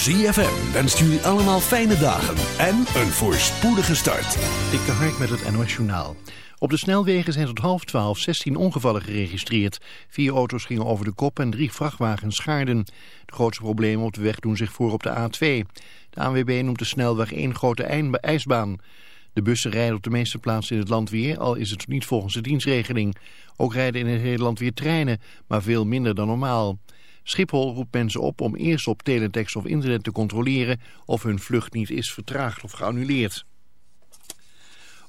ZFM wenst jullie allemaal fijne dagen en een voorspoedige start. Dikke Hark met het NOS Journaal. Op de snelwegen zijn tot half twaalf 16 ongevallen geregistreerd. Vier auto's gingen over de kop en drie vrachtwagens schaarden. De grootste problemen op de weg doen zich voor op de A2. De ANWB noemt de snelweg één grote ijsbaan. De bussen rijden op de meeste plaatsen in het land weer, al is het niet volgens de dienstregeling. Ook rijden in het hele land weer treinen, maar veel minder dan normaal. Schiphol roept mensen op om eerst op teletext of internet te controleren of hun vlucht niet is vertraagd of geannuleerd.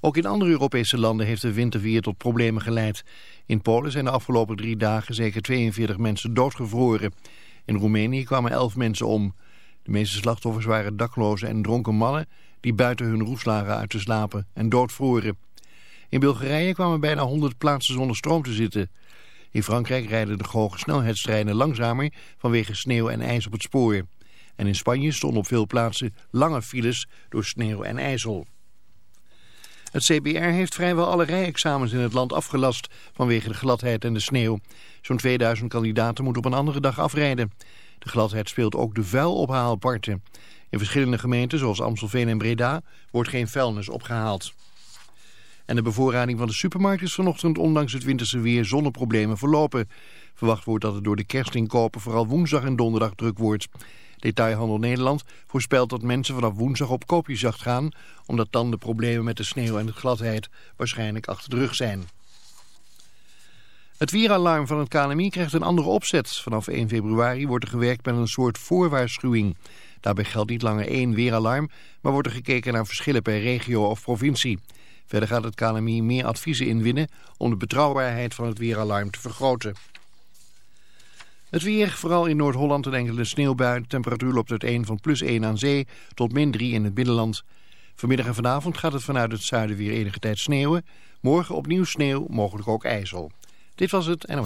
Ook in andere Europese landen heeft de winterweer tot problemen geleid. In Polen zijn de afgelopen drie dagen zeker 42 mensen doodgevroren. In Roemenië kwamen 11 mensen om. De meeste slachtoffers waren daklozen en dronken mannen die buiten hun roes lagen uit te slapen en doodvroren. In Bulgarije kwamen bijna 100 plaatsen zonder stroom te zitten. In Frankrijk rijden de hoge snelheidstreinen langzamer vanwege sneeuw en ijs op het spoor. En in Spanje stonden op veel plaatsen lange files door sneeuw en ijzel. Het CBR heeft vrijwel alle rijexamens in het land afgelast vanwege de gladheid en de sneeuw. Zo'n 2000 kandidaten moeten op een andere dag afrijden. De gladheid speelt ook de vuilophaalparten. In verschillende gemeenten, zoals Amstelveen en Breda, wordt geen vuilnis opgehaald. En de bevoorrading van de supermarkt is vanochtend ondanks het winterse weer zonder problemen verlopen. Verwacht wordt dat het door de kerstinkopen vooral woensdag en donderdag druk wordt. Detailhandel Nederland voorspelt dat mensen vanaf woensdag op koopjesjacht gaan... omdat dan de problemen met de sneeuw en de gladheid waarschijnlijk achter de rug zijn. Het weeralarm van het KNMI krijgt een andere opzet. Vanaf 1 februari wordt er gewerkt met een soort voorwaarschuwing. Daarbij geldt niet langer één weeralarm, maar wordt er gekeken naar verschillen per regio of provincie. Verder gaat het KNMI meer adviezen inwinnen om de betrouwbaarheid van het weeralarm te vergroten. Het weer, vooral in Noord-Holland een enkele sneeuwbui. temperatuur loopt uit 1 van plus 1 aan zee tot min 3 in het binnenland. Vanmiddag en vanavond gaat het vanuit het zuiden weer enige tijd sneeuwen. Morgen opnieuw sneeuw, mogelijk ook ijzel. Dit was het en...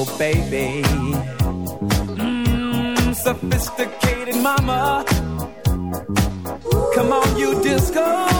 oh baby. hmm, sophisticated mama. Come on, you disco.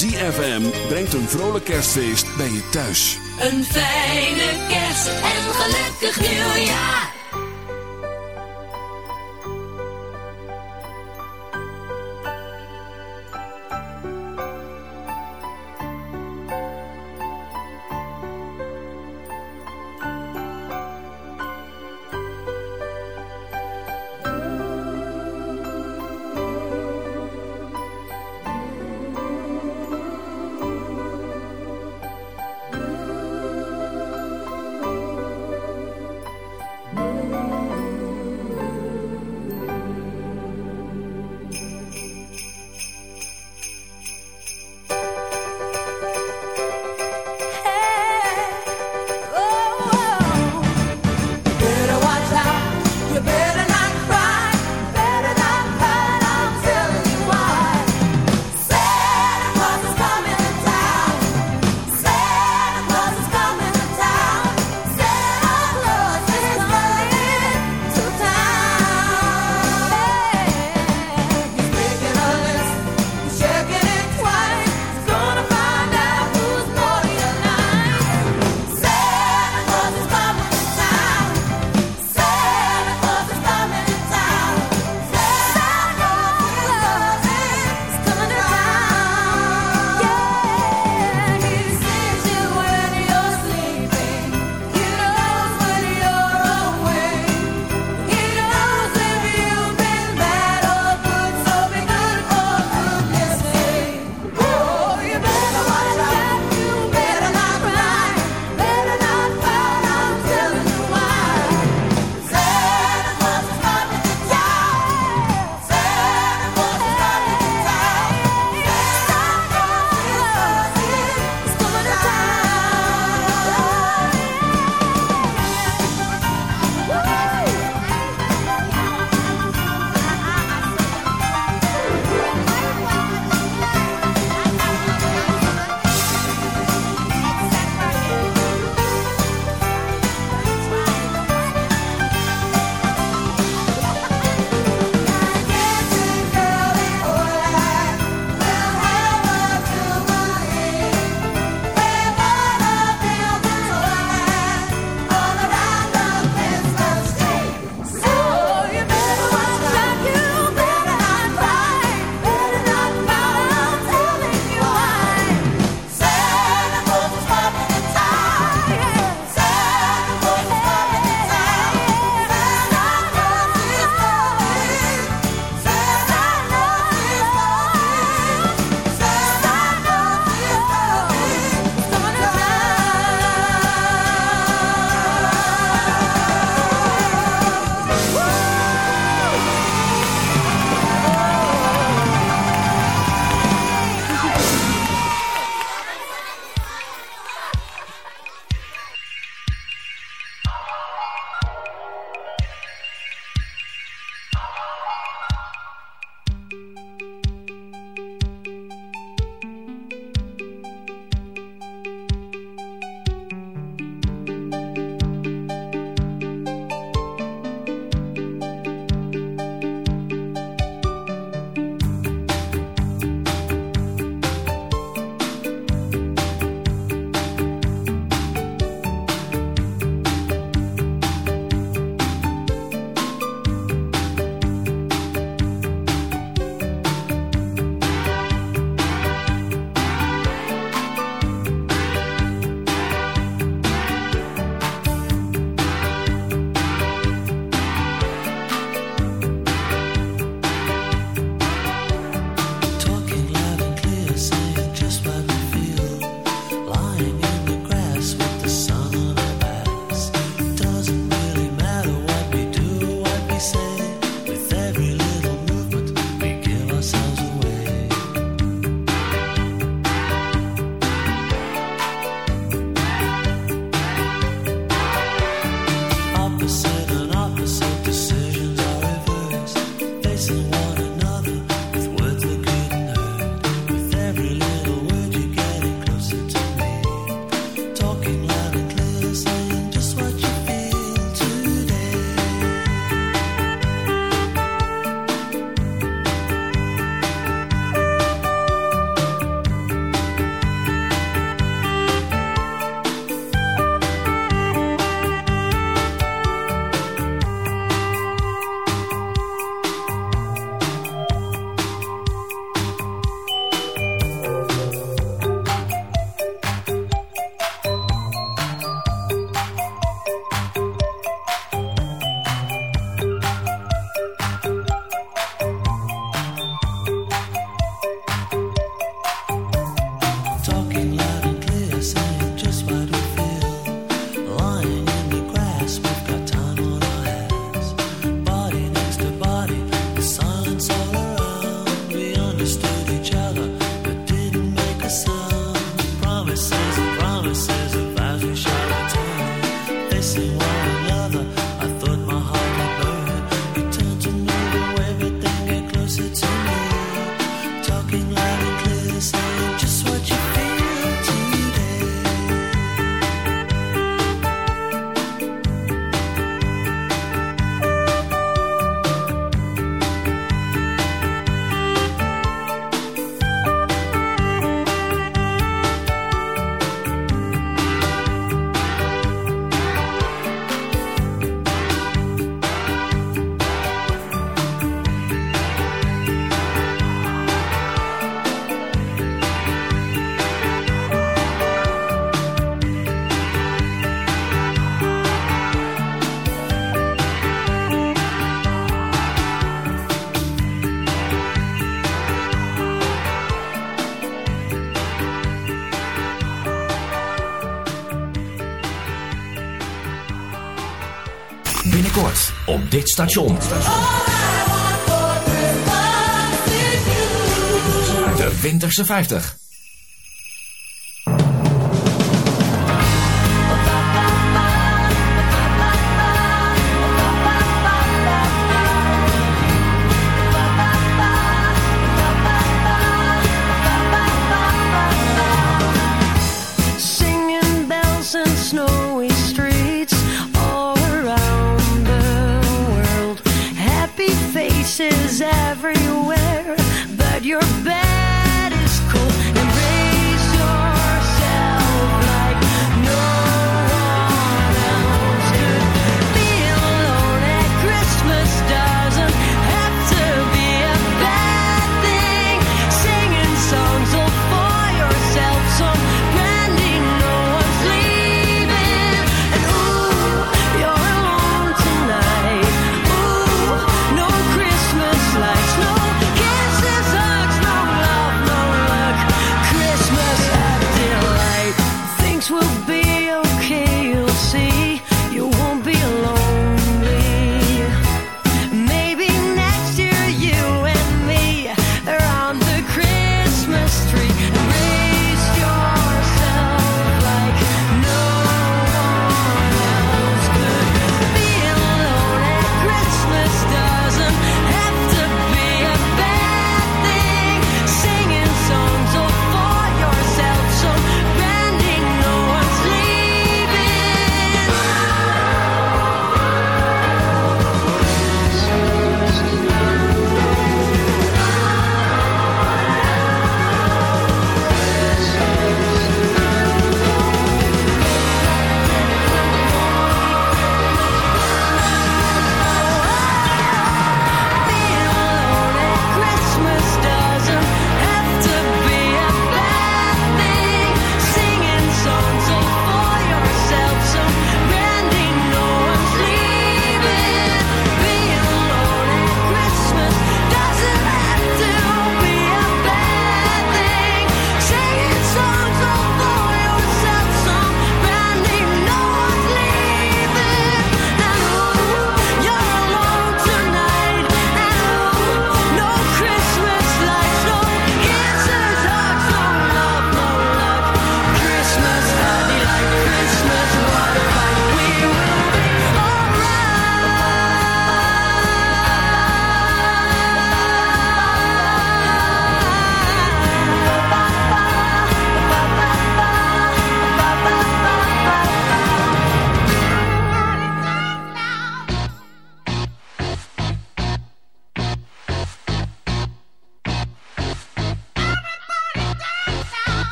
ZFM brengt een vrolijk kerstfeest bij je thuis. Een fijne kerst en gelukkig nieuwjaar. Dit station. De Winterse 50.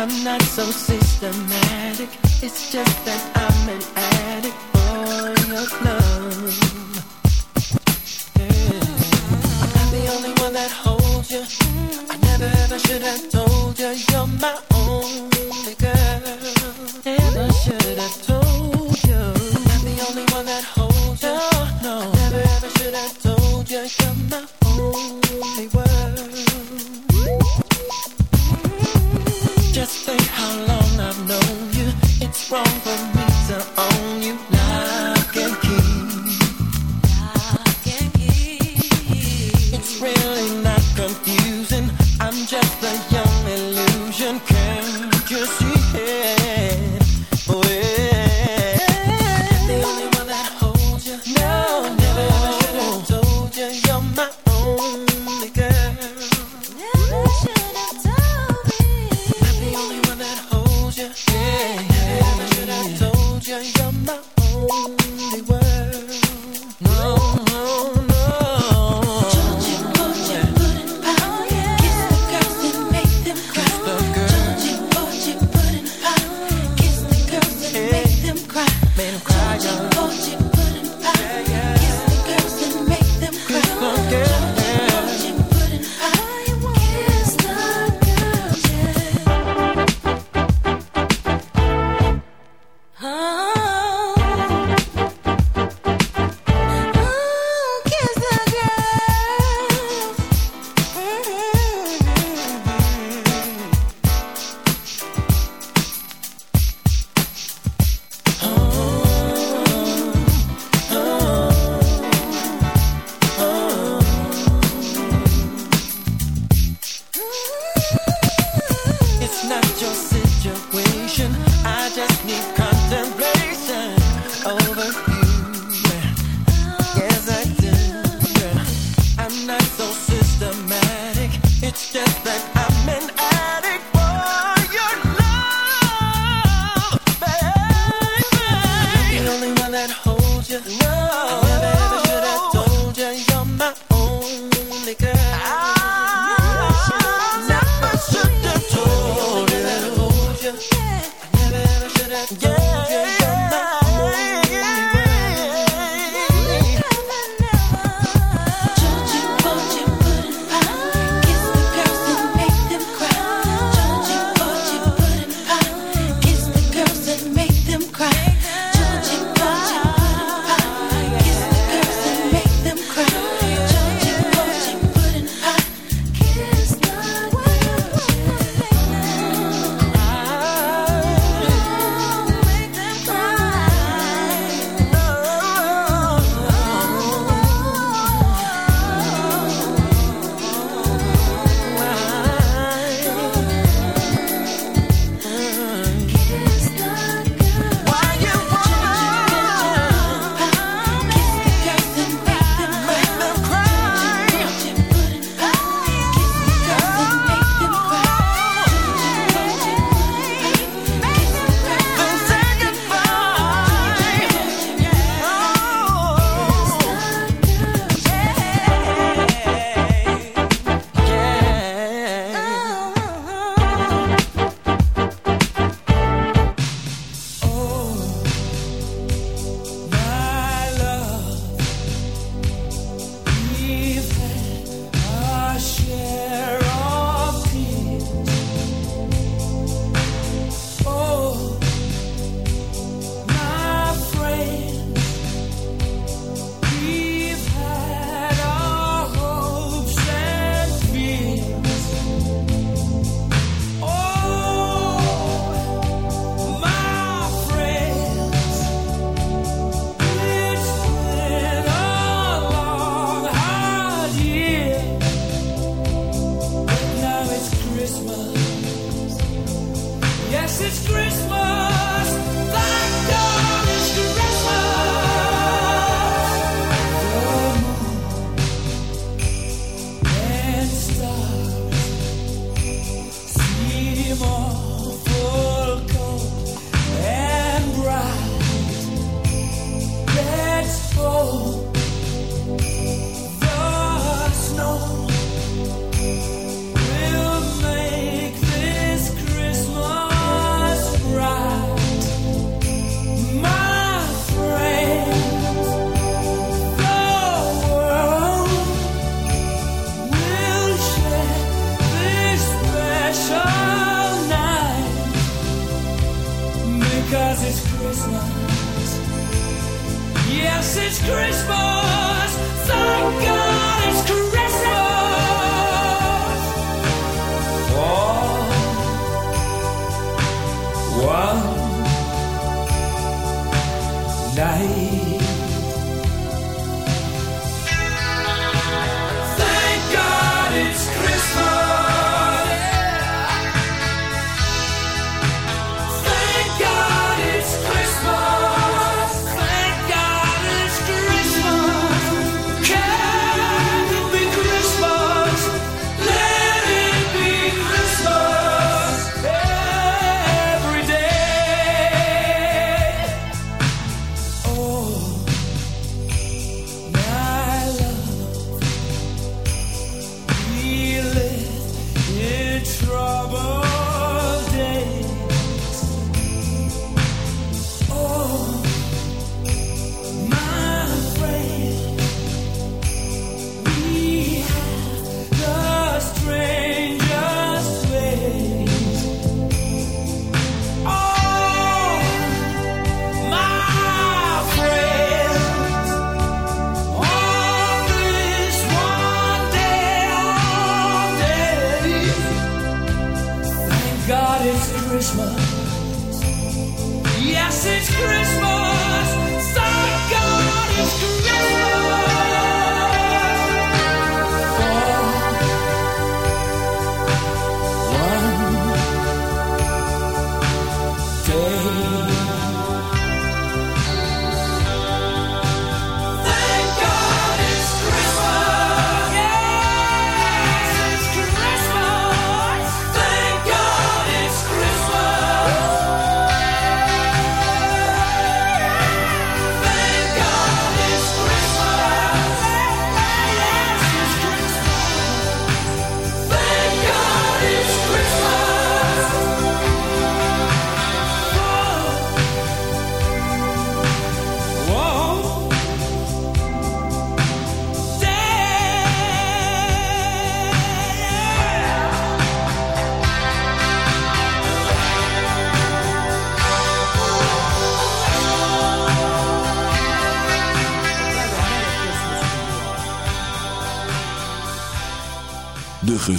I'm not so systematic. It's just that I'm an addict for your love. Yeah. I'm not the only one that holds you. I never ever should have told you. You're my only girl.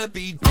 wanna be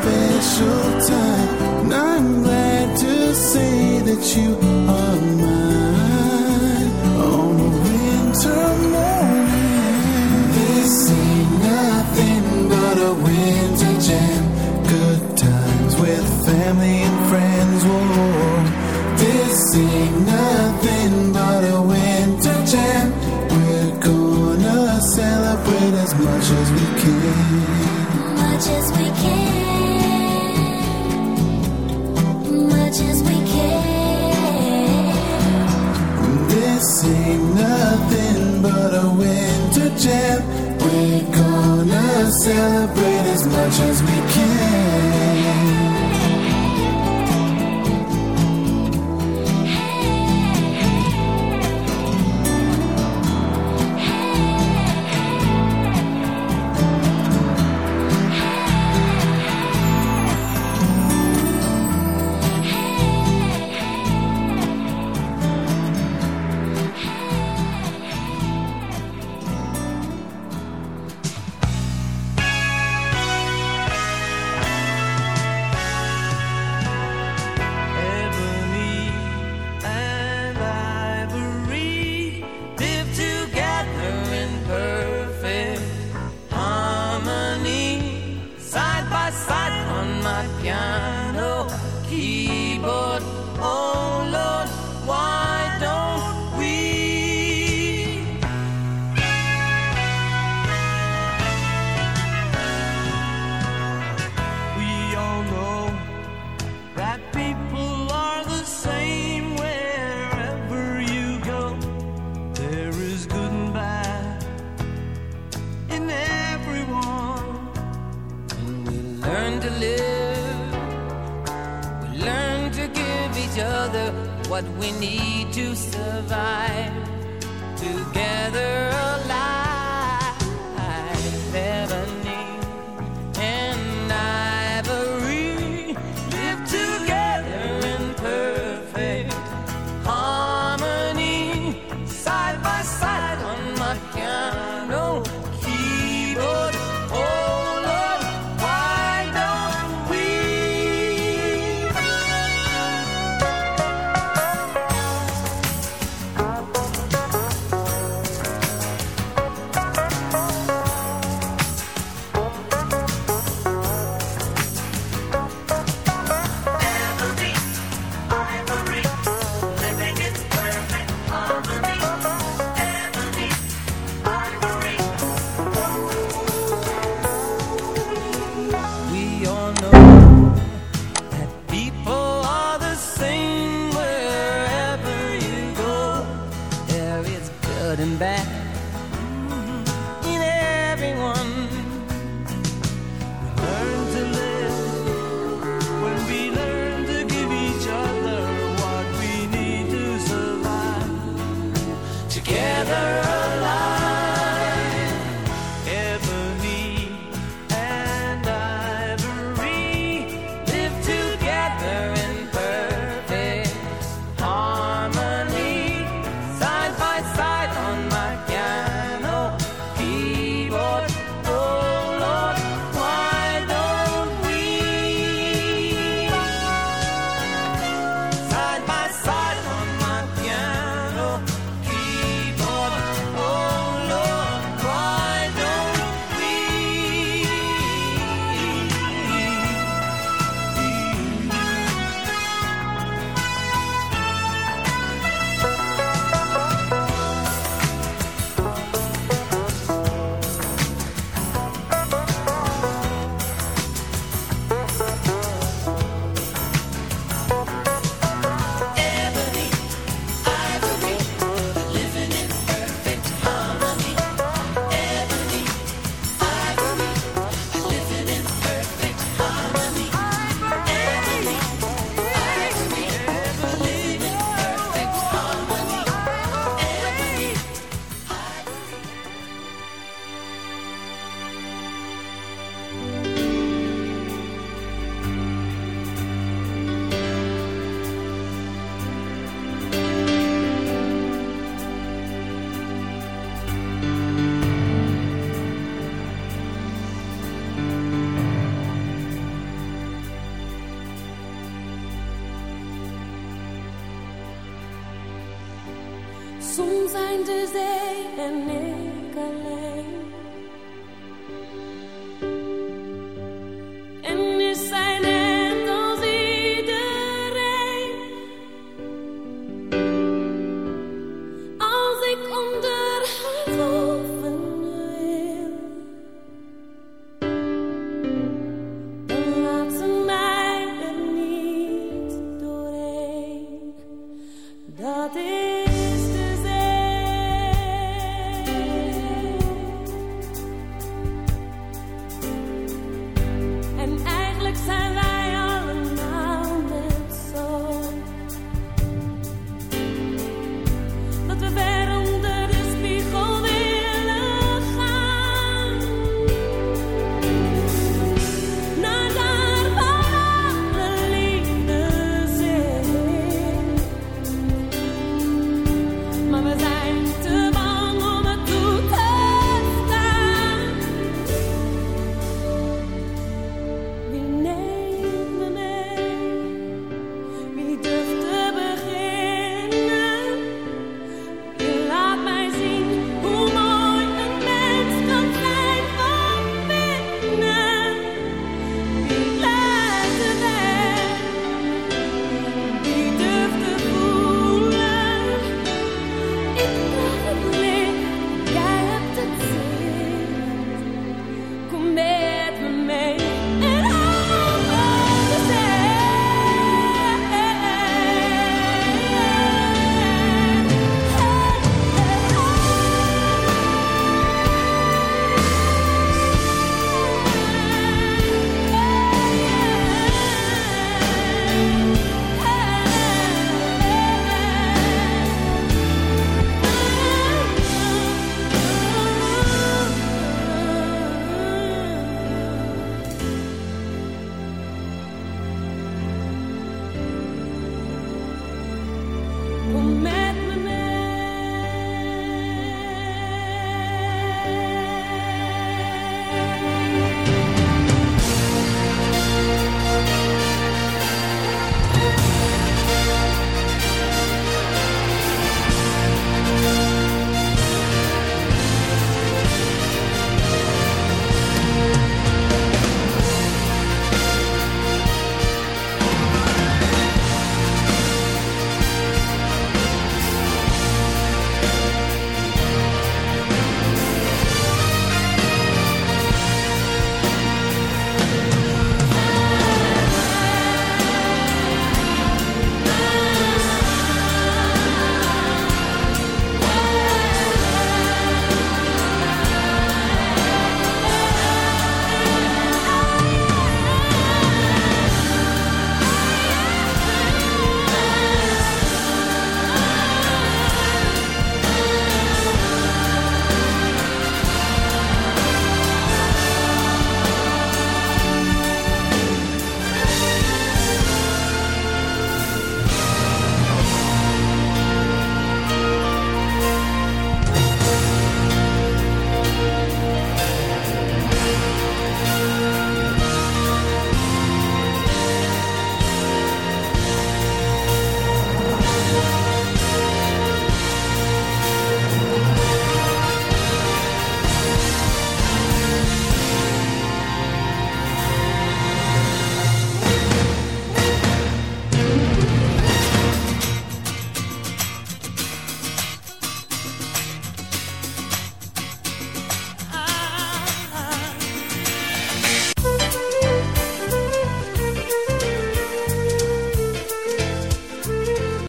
special time. And I'm glad to say that you are mine on a winter morning. This ain't nothing but a winter jam. Good times with family. jam. We're gonna celebrate as much as we can. live. We learn to give each other what we need to survive together. Dat is.